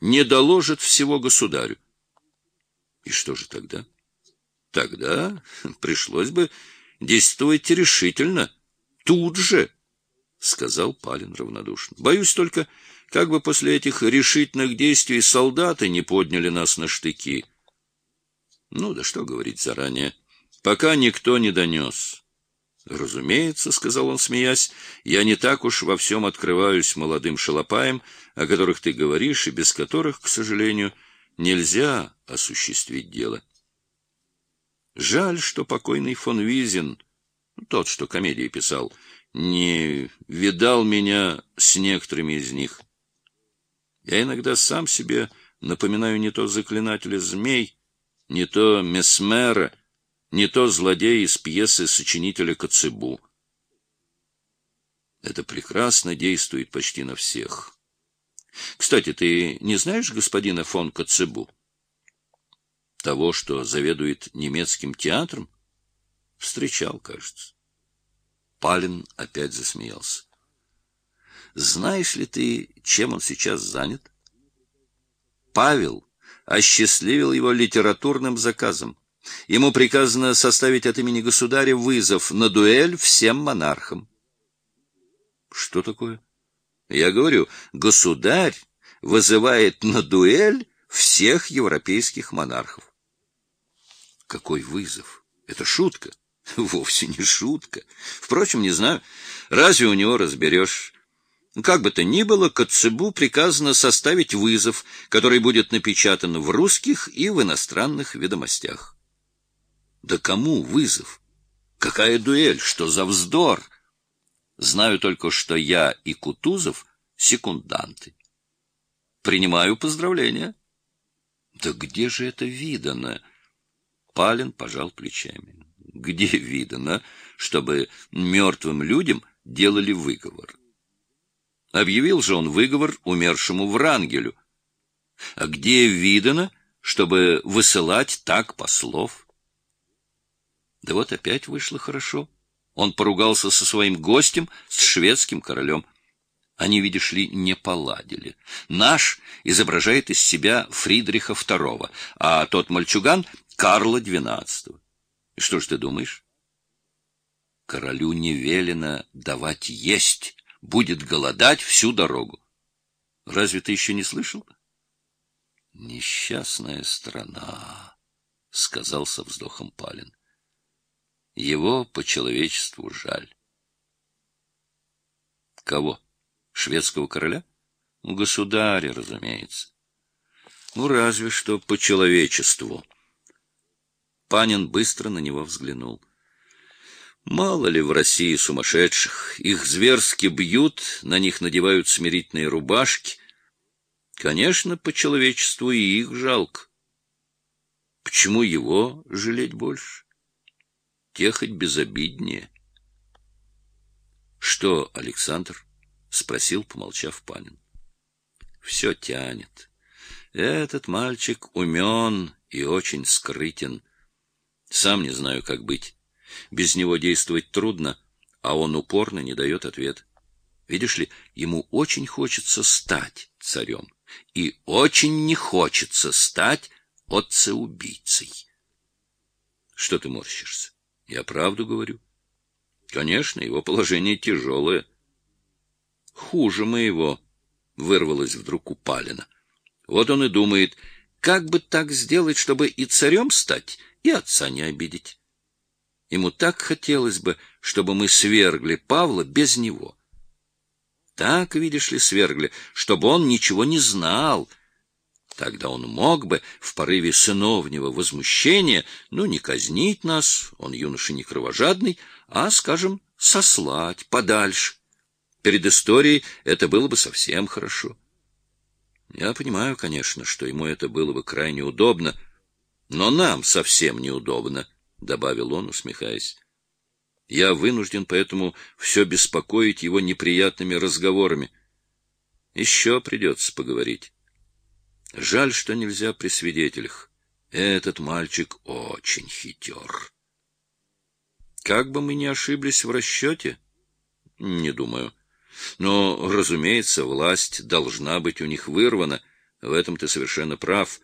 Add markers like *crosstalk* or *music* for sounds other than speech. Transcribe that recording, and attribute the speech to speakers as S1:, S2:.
S1: не доложит всего государю. И что же тогда? Тогда *laughs* пришлось бы действовать решительно, тут же, — сказал Палин равнодушно. Боюсь только, как бы после этих решительных действий солдаты не подняли нас на штыки. Ну да что говорить заранее, пока никто не донес. Разумеется, — сказал он, смеясь, — я не так уж во всем открываюсь молодым шалопаем, о которых ты говоришь, и без которых, к сожалению, нельзя осуществить дело. Жаль, что покойный фон Визин, тот, что комедии писал, не видал меня с некоторыми из них. Я иногда сам себе напоминаю не то заклинателя змей, не то месмера, не то злодей из пьесы сочинителя Коцебу. Это прекрасно действует почти на всех. Кстати, ты не знаешь господина фон Коцебу? Того, что заведует немецким театром? Встречал, кажется. Палин опять засмеялся. Знаешь ли ты, чем он сейчас занят? Павел осчастливил его литературным заказом. Ему приказано составить от имени государя вызов на дуэль всем монархам. Что такое? Я говорю, государь вызывает на дуэль всех европейских монархов. Какой вызов? Это шутка? *laughs* Вовсе не шутка. Впрочем, не знаю, разве у него разберешь. Как бы то ни было, Коцебу приказано составить вызов, который будет напечатан в русских и в иностранных ведомостях. Да кому вызов? Какая дуэль? Что за вздор? Знаю только, что я и Кутузов — секунданты. Принимаю поздравления. Да где же это видано? Палин пожал плечами. Где видано, чтобы мертвым людям делали выговор? Объявил же он выговор умершему Врангелю. А где видано, чтобы высылать так послов? Да вот опять вышло хорошо. Он поругался со своим гостем, с шведским королем. Они, видишь ли, не поладили. Наш изображает из себя Фридриха II, а тот мальчуган — Карла XII. И что ж ты думаешь? Королю не велено давать есть, будет голодать всю дорогу. Разве ты еще не слышал? Несчастная страна, — сказал со вздохом Палин. Его по человечеству жаль. Кого? Шведского короля? Государя, разумеется. Ну, разве что по человечеству. Панин быстро на него взглянул. Мало ли в России сумасшедших. Их зверски бьют, на них надевают смирительные рубашки. Конечно, по человечеству и их жалко. Почему его жалеть больше? Те хоть безобиднее. — Что, Александр? — спросил, помолчав Панин. — Все тянет. Этот мальчик умен и очень скрытен. Сам не знаю, как быть. Без него действовать трудно, а он упорно не дает ответ. Видишь ли, ему очень хочется стать царем, и очень не хочется стать отцеубийцей. Что ты морщишься? Я правду говорю. Конечно, его положение тяжелое. Хуже моего, вырвалось вдруг у Палина. Вот он и думает, как бы так сделать, чтобы и царем стать, и отца не обидеть. Ему так хотелось бы, чтобы мы свергли Павла без него. Так, видишь ли, свергли, чтобы он ничего не знал, Тогда он мог бы в порыве сыновнего возмущения, ну, не казнить нас, он юноша не кровожадный, а, скажем, сослать подальше. Перед историей это было бы совсем хорошо. Я понимаю, конечно, что ему это было бы крайне удобно, но нам совсем неудобно, — добавил он, усмехаясь. Я вынужден поэтому все беспокоить его неприятными разговорами. Еще придется поговорить. Жаль, что нельзя при свидетелях. Этот мальчик очень хитер. Как бы мы ни ошиблись в расчете? Не думаю. Но, разумеется, власть должна быть у них вырвана. В этом ты совершенно прав.